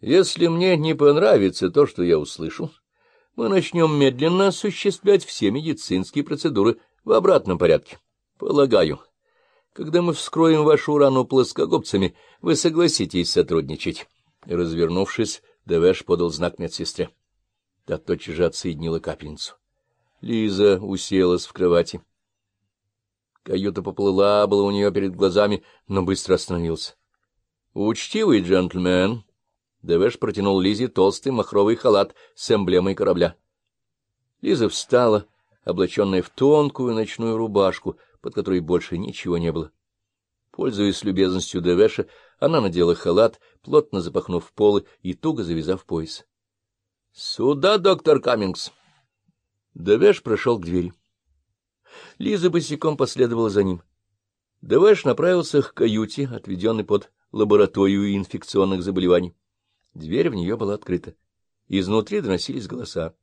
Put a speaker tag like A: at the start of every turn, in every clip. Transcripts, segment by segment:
A: Если мне не понравится то, что я услышу, мы начнем медленно осуществлять все медицинские процедуры в обратном порядке. Полагаю, когда мы вскроем вашу рану плоскогубцами, вы согласитесь сотрудничать. Развернувшись, Девеш подал знак медсестре. Та тотчас же отсоединила капельницу. Лиза уселась в кровати. Каюта поплыла была у нее перед глазами, но быстро остановился. — Учтивый джентльмен! Девеш протянул Лизе толстый махровый халат с эмблемой корабля. Лиза встала, облаченная в тонкую ночную рубашку, под которой больше ничего не было. Пользуясь любезностью Девеша, она надела халат, плотно запахнув полы и туго завязав пояс. — Сюда, доктор Каммингс! Девеш прошел к двери. Лиза босиком последовала за ним. Девеш направился к каюте, отведенной под лабораторию инфекционных заболеваний. Дверь в нее была открыта. Изнутри доносились голоса.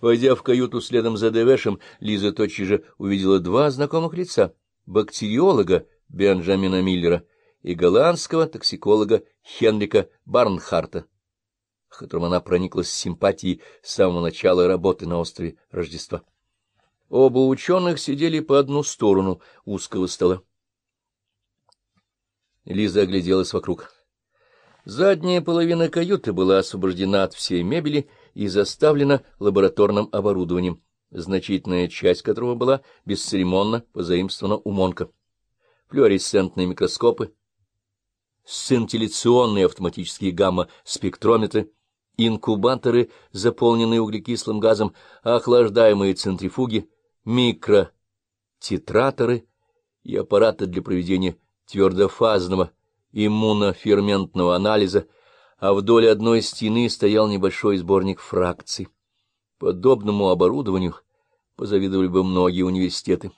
A: Войдя в каюту следом за Девешем, Лиза тотчас же увидела два знакомых лица — бактериолога Бенджамина Миллера и голландского токсиколога Хенрика Барнхарта, к которому она прониклась симпатией с самого начала работы на острове Рождества. Оба ученых сидели по одну сторону узкого стола. Лиза огляделась вокруг. Задняя половина каюты была освобождена от всей мебели и заставлена лабораторным оборудованием, значительная часть которого была бесцеремонно позаимствована у Монка. Флюоресцентные микроскопы, сцинтилляционные автоматические гамма-спектрометры, инкубаторы, заполненные углекислым газом, охлаждаемые центрифуги, микротитраторы и аппараты для проведения твердофазного иммуноферментного анализа, а вдоль одной стены стоял небольшой сборник фракций. Подобному оборудованию позавидовали бы многие университеты.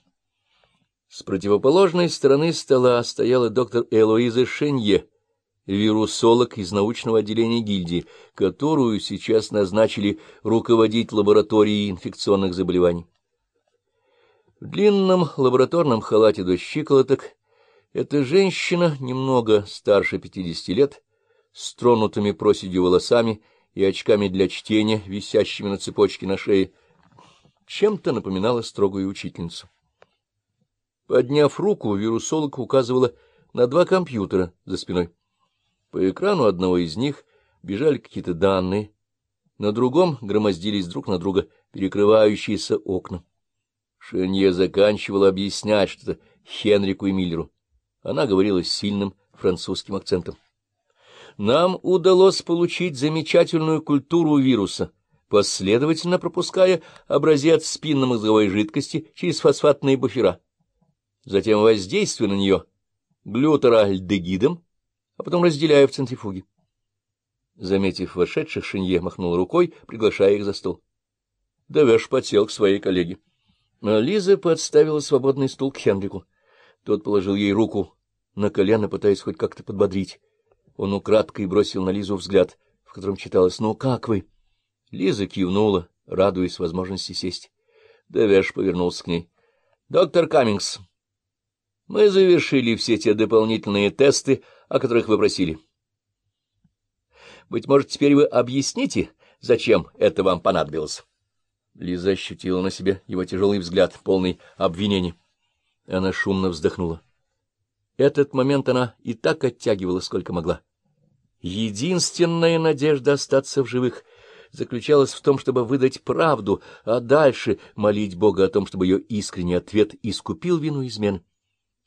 A: С противоположной стороны стола стояла доктор Элоиза Шенье, вирусолог из научного отделения гильдии, которую сейчас назначили руководить лабораторией инфекционных заболеваний. В длинном лабораторном халате до щиколоток эта женщина, немного старше пятидесяти лет, с тронутыми проседью волосами и очками для чтения, висящими на цепочке на шее, чем-то напоминала строгую учительницу. Подняв руку, вирусолог указывала на два компьютера за спиной. По экрану одного из них бежали какие-то данные, на другом громоздились друг на друга перекрывающиеся окна. Шенье заканчивала объяснять что-то Хенрику и Миллеру. Она говорила с сильным французским акцентом. Нам удалось получить замечательную культуру вируса, последовательно пропуская образец спинномозговой жидкости через фосфатные буфера. Затем воздействуя на нее глютеральдегидом, а потом разделяя в центрифуге. Заметив вошедших, Шинье махнул рукой, приглашая их за стол. Девеш подсел к своей коллеге. Лиза подставила свободный стул к Хенрику. Тот положил ей руку на колено, пытаясь хоть как-то подбодрить. Он украдкой бросил на Лизу взгляд, в котором читалось «Ну, как вы?» Лиза кивнула, радуясь возможности сесть. Девеш повернулся к ней. — Доктор Каммингс, мы завершили все те дополнительные тесты, о которых вы просили. Быть может, теперь вы объясните, зачем это вам понадобилось? Лиза ощутила на себе его тяжелый взгляд, полный обвинений. Она шумно вздохнула. Этот момент она и так оттягивала, сколько могла. Единственная надежда остаться в живых заключалась в том, чтобы выдать правду, а дальше молить Бога о том, чтобы ее искренний ответ искупил вину измены.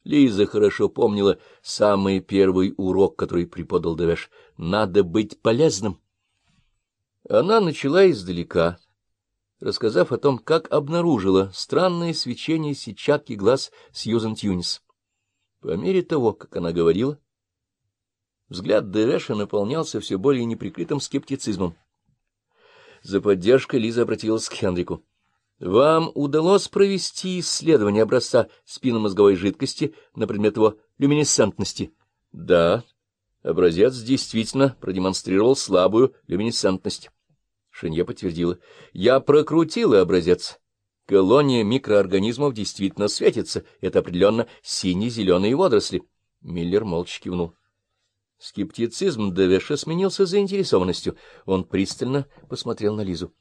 A: Лиза хорошо помнила самый первый урок, который преподал Девеш. Надо быть полезным. Она начала издалека, рассказав о том, как обнаружила странное свечение сетчатки глаз Сьюзен Тюнис. По мере того, как она говорила, взгляд Девеша наполнялся все более неприкрытым скептицизмом. За поддержкой Лиза обратилась к Хенрику. — Вам удалось провести исследование образца спинномозговой жидкости на предмет его люминесцентности? — Да. Образец действительно продемонстрировал слабую люминесцентность. Шинье подтвердила. — Я прокрутила образец. Колония микроорганизмов действительно светится. Это определенно сине-зеленые водоросли. Миллер молча кивнул. Скептицизм Девеша сменился заинтересованностью. Он пристально посмотрел на Лизу.